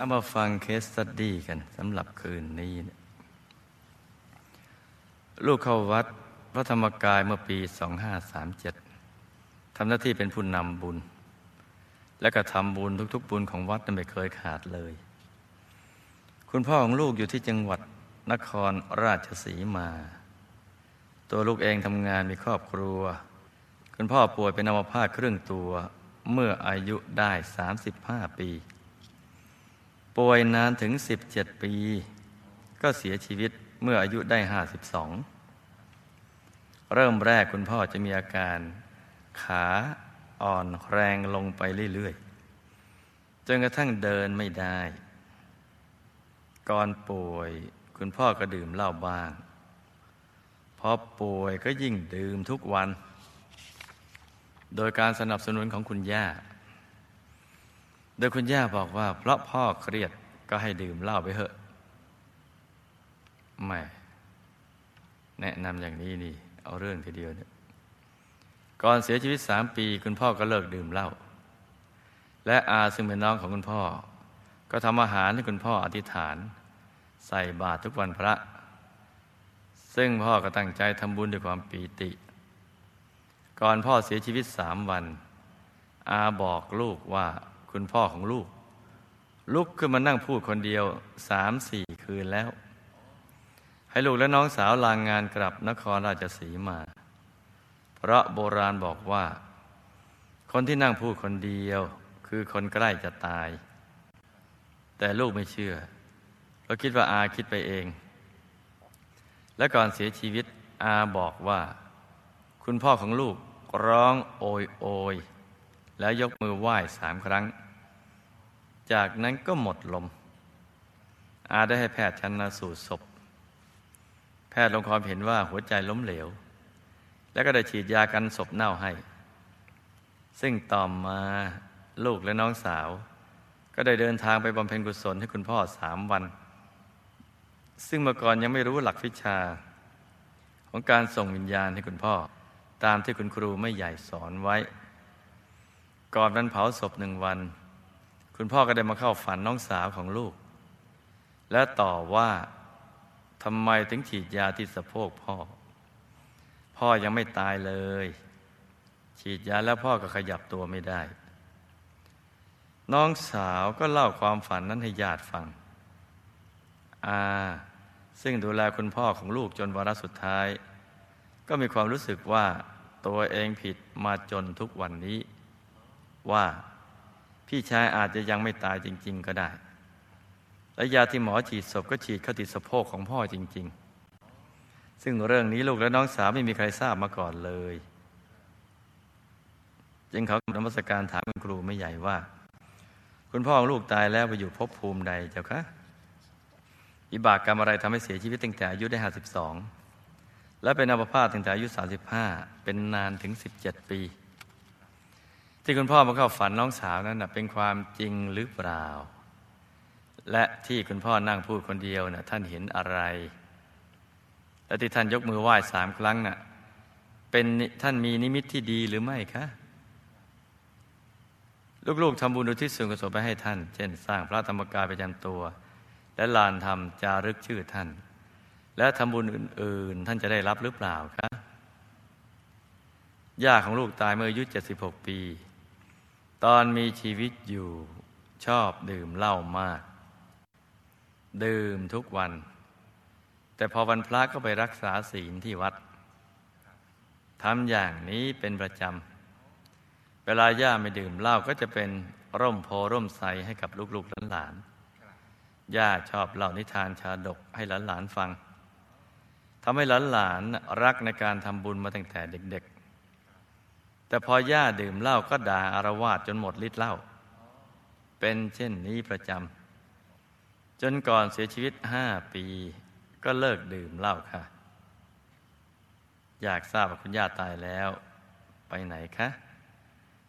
เอามาฟัง case study กันสำหรับคืนนี้นลูกเข้าวัดพระธรรมกายเมื่อปี 2537 ทำหน้าที่เป็นผู้นำบุญ และก็ทำบุญทุก ๆ บุญของวัดนั้นไม่เคยขาดเลย คุณพ่อของลูกอยู่ที่จังหวัดนครราชสีมา ตัวลูกเองทำงานมีครอบครัว คุณพ่อป่วยเป็นอัมพาตครึ่งตัวเมื่ออายุได้ 35 ปี ป่วยนานถึง 17 ปี ก็เสียชีวิตเมื่ออายุได้ 52 เริ่มแรกคุณพ่อจะมีอาการ ขาอ่อนแรงลงไปเรื่อยๆ จนกระทั่งเดินไม่ได้ ก่อนป่วยคุณพ่อก็ดื่มเหล้าบ้างพอป่วยก็ยิ่งดื่มทุกวัน โดยการสนับสนุนของคุณย่า โดยคุณย่าบอกว่า เพราะพ่อเครียดก็ให้ดื่มเหล้าไปเถอะไม่แนะนำอย่างนี้นี่ เอาเรื่องทีเดียวเนี่ยก่อนเสียชีวิตสามปี คุณพ่อก็เลิกดื่มเหล้าและอาซึ่งเป็นน้องของคุณพ่อ ก็ทำอาหารให้คุณพ่ออธิษฐาน ใส่บาตรทุกวันพระ ซึ่งพ่อก็ตั้งใจทำบุญด้วยความปีติ ก่อนพ่อเสียชีวิตสามวัน อาบอกลูกว่า คุณพ่อของลูก ลุกขึ้นมานั่งพูดคนเดียวสามสี่คืนแล้ว ให้ลูกและน้องสาวลางงานกลับนครราชสีมา เพราะโบราณบอกว่า คนที่นั่งพูดคนเดียว คือคนใกล้จะตาย แต่ลูกไม่เชื่อเราคิดว่าอาคิดไปเอง และก่อนเสียชีวิตอาบอกว่า คุณพ่อของลูกร้องโอยโอย แล้วยกมือไหว้สามครั้ง จากนั้นก็หมดลม อาได้ให้แพทย์ชันสูตรศพ แพทย์ลงความเห็นว่าหัวใจล้มเหลว แล้วก็ได้ฉีดยากันศพเน่าให้ ซึ่งต่อมาลูกและน้องสาว ก็ได้เดินทางไปบำเพ็ญกุศลให้คุณพ่อสามวัน ซึ่งเมื่อก่อนยังไม่รู้หลักวิชา ของการส่งวิญญาณให้คุณพ่อ ตามที่คุณครูไม่ใหญ่สอนไว้ ก่อนวันเผาศพหนึ่งวัน คุณพ่อก็ได้มาเข้าฝันน้องสาวของลูก และต่อว่าทำไมถึงฉีดยาที่สะโพกพ่อ พ่อยังไม่ตายเลย ฉีดยาแล้วพ่อก็ขยับตัวไม่ได้ น้องสาวก็เล่าความฝันนั้นให้ญาติฟัง อาซึ่งดูแลคุณพ่อของลูกจนวาระสุดท้าย ก็มีความรู้สึกว่าตัวเองผิดมาจนทุกวันนี้ ว่าพี่ชายอาจจะยังไม่ตายจริง ๆ ก็ได้ และยาที่หมอฉีดศพก็ฉีดเข้าติดสะโพกของพ่อจริง ๆ ซึ่งเรื่องนี้ลูกและน้องสาวไม่มีใครทราบมาก่อนเลย จึงเขานมัสการถามคุณครูไม่ใหญ่ว่า คุณพ่อของลูกตายแล้วไปอยู่ภพภูมิใดเจ้าคะอิบากกรรมอะไรทำให้เสียชีวิตตั้งแต่อายุได้ห้าสิบสองและเป็นอัมพาตตั้งแต่อายุ35เป็นนานถึง17ปี ที่คุณพ่อมาเข้าฝันน้องสาวนั้นนะเป็นความจริงหรือเปล่า และที่คุณพ่อนั่งพูดคนเดียวนะ่ะท่านเห็นอะไร และที่ท่านยกมือไหว้สามครั้งนะ่ะเป็นท่านมีนิมิตที่ดีหรือไม่คะลูกๆทำบุญอุทิศส่วนกุศลไปให้ท่าน เช่น สร้างพระธรรมกายประจำตัว และลานธรรมจารึกชื่อท่าน แล้วทำบุญอื่น ๆ ท่านจะได้รับหรือเปล่าคะย่าของลูกตายเมื่ออายุ76 ปี ตอนมีชีวิตอยู่ชอบดื่มเหล้ามาก ดื่มทุกวัน แต่พอวันพระก็ไปรักษาศีลที่วัดทำอย่างนี้เป็นประจำ เวลาย่าไม่ดื่มเหล้าก็จะเป็นร่มโพร่มใสให้กับลูกๆหลานๆย่าชอบเล่านิทานชาดกให้หลานๆฟังทำให้หลานๆรักในการทำบุญมาตั้งแต่เด็ก แต่พอย่าดื่มเหล้าก็ด่าอารวาสจนหมดฤทธิ์เหล้าเป็นเช่นนี้ประจำจนก่อนเสียชีวิตห้าปีก็เลิกดื่มเหล้าค่ะ อยากทราบว่าคุณย่าตายแล้ว ไปไหนคะ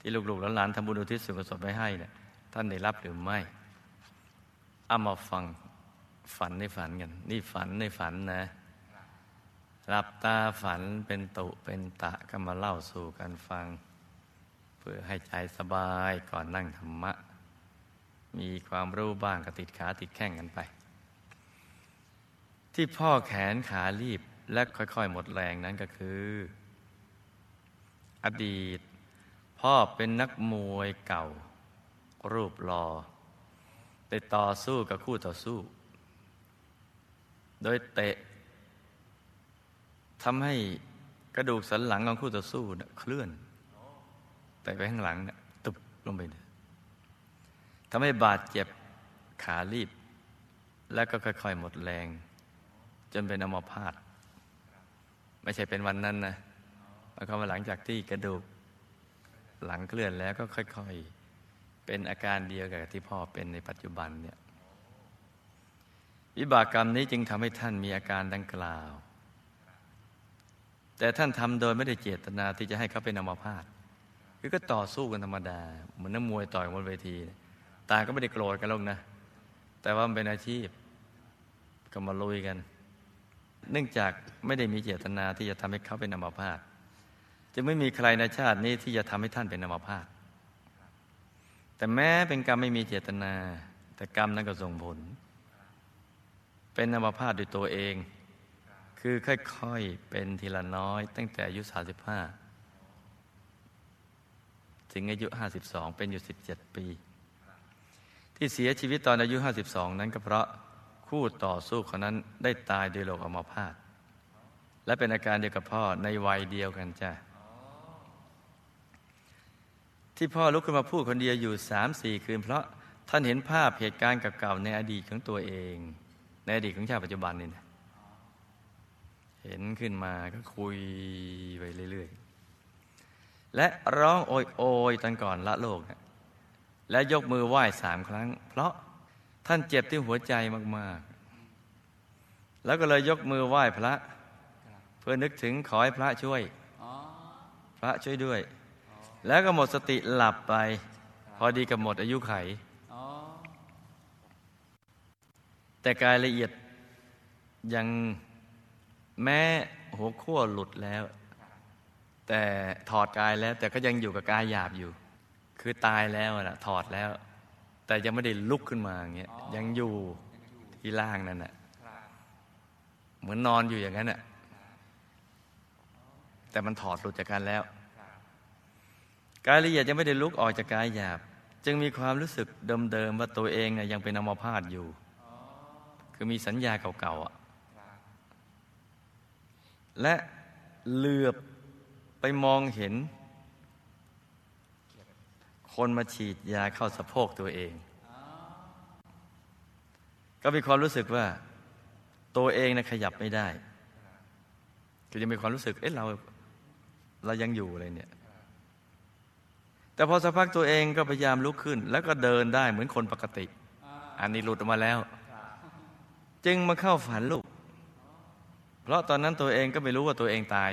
ที่ลูกๆหลานๆทำบุญอุทิศส่วนกุศลไปให้เนี่ยท่านได้รับหรือไม่เอามาฟังฝันในฝันกัน นี่ฝันในฝันนะ หลับตาฝันเป็นตุเป็นตะก็มาเล่าสู่กันฟัง เพื่อให้ใจสบายก่อนนั่งธรรมะ มีความรู้บ้างก็ติดขาติดแข้งกันไป ที่พ่อแขนขารีบและค่อยๆ หมดแรงนั้นก็คือ อดีต พ่อเป็นนักมวยเก่า รูปรอได้ต่อสู้กับคู่ต่อสู้ โดยเตะ ทำให้กระดูกสันหลังของคู่ต่อสู้นะเคลื่อน แต่ไปข้างหลังนะตุบลงไปทำให้บาดเจ็บขารีบ แล้วก็ค่อยๆหมดแรง จนเป็นอัมพาตไม่ใช่เป็นวันนั้นนะมันเข้ามาหลังจากที่กระดูกหลังเคลื่อนแล้วก็ค่อยๆ เป็นอาการเดียวกับที่พ่อเป็นในปัจจุบันเนี่ยวิบากกรรมนี้จึงทำให้ท่านมีอาการดังกล่าว แต่ท่านทำโดยไม่ได้เจตนาที่จะให้เขาเป็นอัมพาตคือก็ต่อสู้กันธรรมดา เหมือนนักมวยต่อยบนเวที ตาก็ไม่ได้โกรธกันลงนะ แต่ว่ามันเป็นอาชีพก็มาลุยกัน เนื่องจากไม่ได้มีเจตนาที่จะทำให้เขาเป็นอัมพาตจะไม่มีใครในชาตินี้ที่จะทำให้ท่านเป็นอัมพาตแต่แม้เป็นกรรมไม่มีเจตนา แต่กรรมนั้นก็ส่งผล เป็นอัมพาตด้วยตัวเอง คือค่อยๆ เป็นทีละน้อย ตั้งแต่อายุ 35 ถึงอายุ 52 เป็นอยู่ 17 ปี ที่เสียชีวิตตอนอายุ 52 นั้นก็เพราะคู่ต่อสู้คนนั้นได้ตายโดยโรคอัมพาตและเป็นอาการเดียวกับพ่อในวัยเดียวกันจ้ะที่พ่อลุกขึ้นมาพูดคนเดียวอยู่สามสี่คืน เพราะท่านเห็นภาพเหตุการณ์เก่าๆในอดีตของตัวเอง ในอดีตของชาติปัจจุบันนี่นะ เห็นขึ้นมาก็คุยไปเรื่อยๆ และร้องโอยโอยตอนก่อนละโลกและยกมือไหว้สามครั้ง เพราะท่านเจ็บที่หัวใจมากๆ แล้วก็เลยยกมือไหว้พระ เพื่อนึกถึงขอให้พระช่วย พระช่วยด้วย แล้วก็หมดสติหลับไป พอดีกับหมดอายุไข แต่กายละเอียดยัง แม้หัวขั้วหลุดแล้ว แต่ถอดกายแล้ว แต่ก็ยังอยู่กับกายหยาบอยู่ คือตายแล้วนะถอดแล้ว แต่ยังไม่ได้ลุกขึ้นมาอย่างเงี้ยยังอยู่ที่ล่างนั่นแหะเหมือนนอนอยู่อย่างนั้นน่ะแต่มันถอดหลุดจากกันแล้วกายละเอียดยังไม่ได้ลุกออกจากกายหยาบ จึงมีความรู้สึกเดิมๆว่าตัวเองนี่ยยังเป็นอมพาตอยู่ คือมีสัญญาเก่าๆอะ และเหลือบไปมองเห็น คนมาฉีดยาเข้าสะโพกตัวเอง ก็มีความรู้สึกว่าตัวเองนะขยับไม่ได้คือจะมีความรู้สึก เอ๊ะเราเรายังอยู่เลยเนี่ย แต่พอสักพักตัวเองก็พยายามลุกขึ้น แล้วก็เดินได้เหมือนคนปกติ อันนี้หลุดออกมาแล้ว จึงมาเข้าฝันลูก เพราะตอนนั้นตัวเองก็ไม่รู้ว่าตัวเองตาย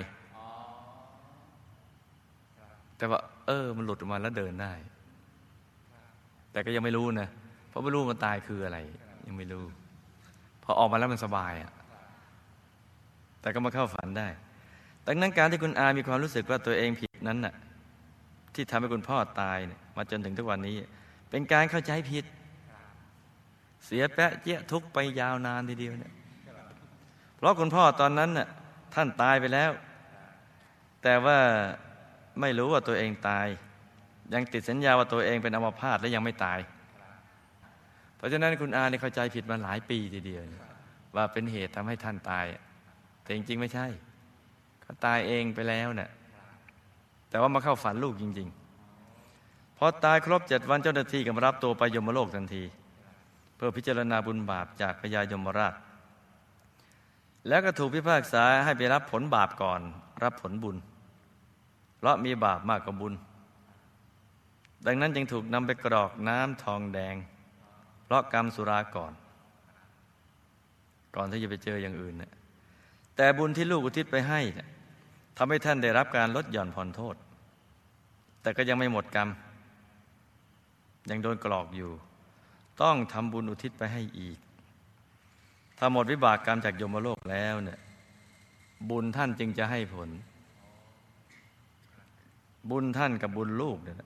แต่ว่า เออ มันหลุดออกมาแล้วเดินได้ แต่ก็ยังไม่รู้นะ เพราะไม่รู้มันตายคืออะไร ยังไม่รู้ พอออกมาแล้วมันสบายอะ่ะแต่ก็มาเข้าฝันได้ ดังนั้นการที่คุณอามีความรู้สึกว่าตัวเองผิดนั้นน่ะ ที่ทำให้คุณพ่อตายเนี่ยมาจนถึงทุกวันนี้ เป็นการเข้าใจผิด เสียแปะเจี๊ยทุกไปยาวนานทีเดียวเนี่ย เพราะคุณพ่อตอนนั้นน่ะท่านตายไปแล้ว แต่ว่าไม่รู้ว่าตัวเองตาย ยังติดสัญญาว่าตัวเองเป็นอัมพาตและยังไม่ตาย เพราะฉะนั้นคุณอาเนี่ยเข้าใจผิดมาหลายปีทีเดียวว่าเป็นเหตุทำให้ท่านตาย แต่จริงๆไม่ใช่เขาตายเองไปแล้วเนะ่ยแต่ว่ามาเข้าฝันลูกจริง ๆพอตายครบเจ็ดวันเจ้าหน้าที่ก็มารับตัวไปยมโลกทันที เพื่อพิจารณาบุญบาปจากพญายมราช แล้วก็ถูกพิพากษาให้ไปรับผลบาปก่อน รับผลบุญ เพราะมีบาปมากกว่าบุญ ดังนั้นจึงถูกนำไปกรอกน้ำทองแดง เพราะกรรมสุราก่อน ก่อนที่จะไปเจออย่างอื่นนะแต่บุญที่ลูกอุทิศไปให้นะทำให้ท่านได้รับการลดหย่อนผ่อนโทษ แต่ก็ยังไม่หมดกรรม ยังโดนกรอกอยู่ ต้องทำบุญอุทิศไปให้อีก ถ้าหมดวิบากกรรมจากยมโลกแล้วเนี่ย บุญท่านจึงจะให้ผล บุญท่านกับบุญลูกเนี่ย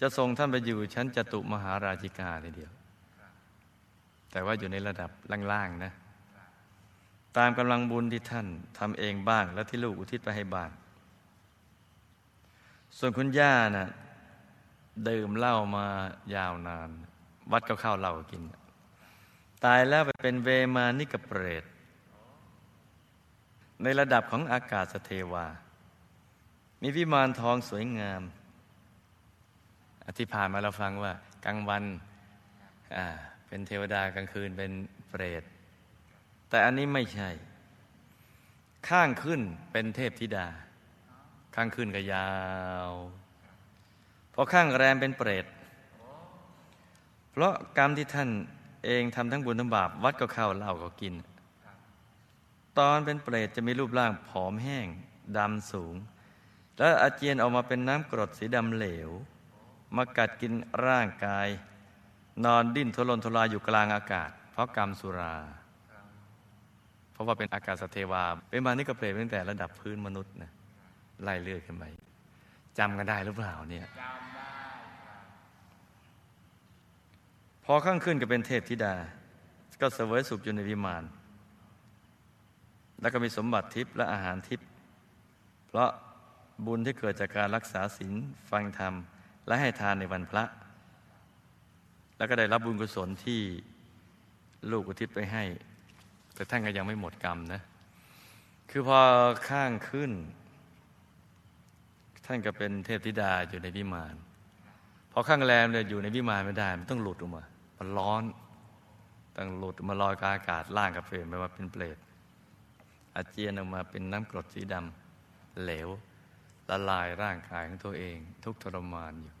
จะส่งท่านไปอยู่ชั้นจตุมหาราชิกาทีเดียว แต่ว่าอยู่ในระดับล่างๆนะ ตามกำลังบุญที่ท่านทำเองบ้าง และที่ลูกอุทิศไปให้บ้าง ส่วนคุณย่านะ่ะดื่มเหล้ามายาวนาน วัดก็เข้าเหล้ากิน ตายแล้วไปเป็นเวมานิกเปรต ในระดับของอากาศสเทวา มีวิมานทองสวยงาม อธิผ่านมาเราฟังว่ากลางวันเป็นเทวดากลางคืนเป็นเปรต แต่อันนี้ไม่ใช่ ข้างขึ้นเป็นเทพธิดา ข้างขึ้นก็ยาวพอข้างแรมเป็นเปรต เพราะกรรมที่ท่าน เองทำทั้งบุญทั้งบาป วัดก็เข้าเล้าก็กิน ตอนเป็นเปรตจะมีรูปร่างผอมแห้งดำสูง แล้วอาเจียนออกมาเป็นน้ำกรดสีดำเหลว มากัดกินร่างกาย นอนดิ้นทุรนทุรายอยู่กลางอากาศ เพราะกรรมสุรา เพราะว่าเป็นอากาศสเทวา เป็นมานี่ก็เปรตตั้งแต่ระดับพื้นมนุษย์นะไล่เลื่อยขึ้นไปจำกันได้หรือเปล่าเนี่ย อข้างขึ้นก็เป็นเทพธิดา ก็เสวยสุขอยู่ในวิมาน แล้วก็มีสมบัติทิพย์และอาหารทิพย์เพราะบุญที่เกิดจากการรักษาศีลฟังธรรม และให้ทานในวันพระ แล้วก็ได้รับบุญกุศลที่ลูกอุทิศไปให้ แต่ท่านก็ยังไม่หมดกรรมนะ คือพอข้างขึ้น ท่านก็เป็นเทพธิดาอยู่ในวิมานพอข้างแรมเนี่ยอยู่ในวิมานไม่ได้ มันต้องหลุดออกมา มันร้อนต้องหลุดมาลอยกาอากาศล่างกับเฟรมไปว่าเป็นเปรตอาเจียนออกมาเป็นน้ำกรดสีดำเหลวละลายร่างกายของตัวเอง ทุกทรมานอยู่